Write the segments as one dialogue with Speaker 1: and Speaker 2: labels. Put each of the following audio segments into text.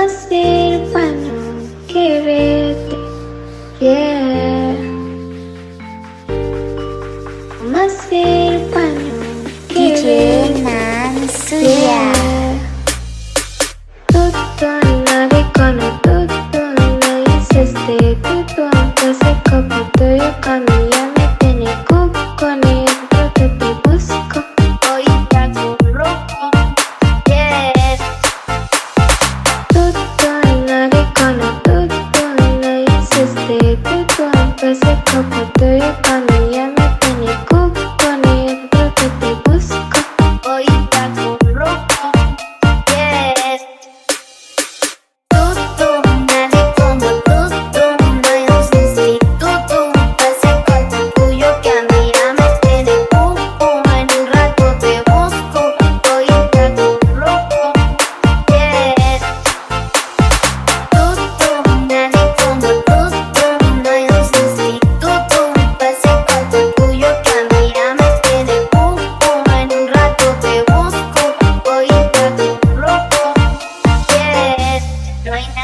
Speaker 1: más hermano que verte. Yeah.
Speaker 2: They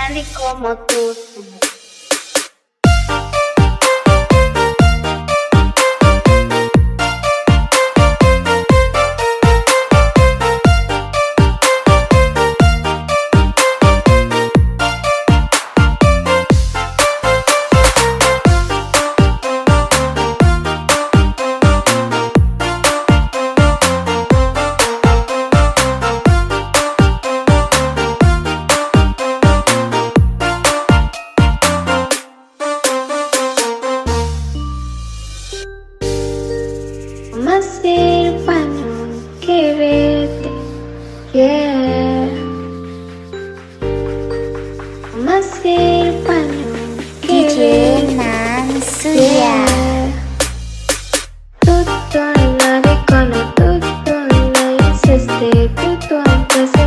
Speaker 2: nadie como tú.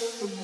Speaker 2: Thank you.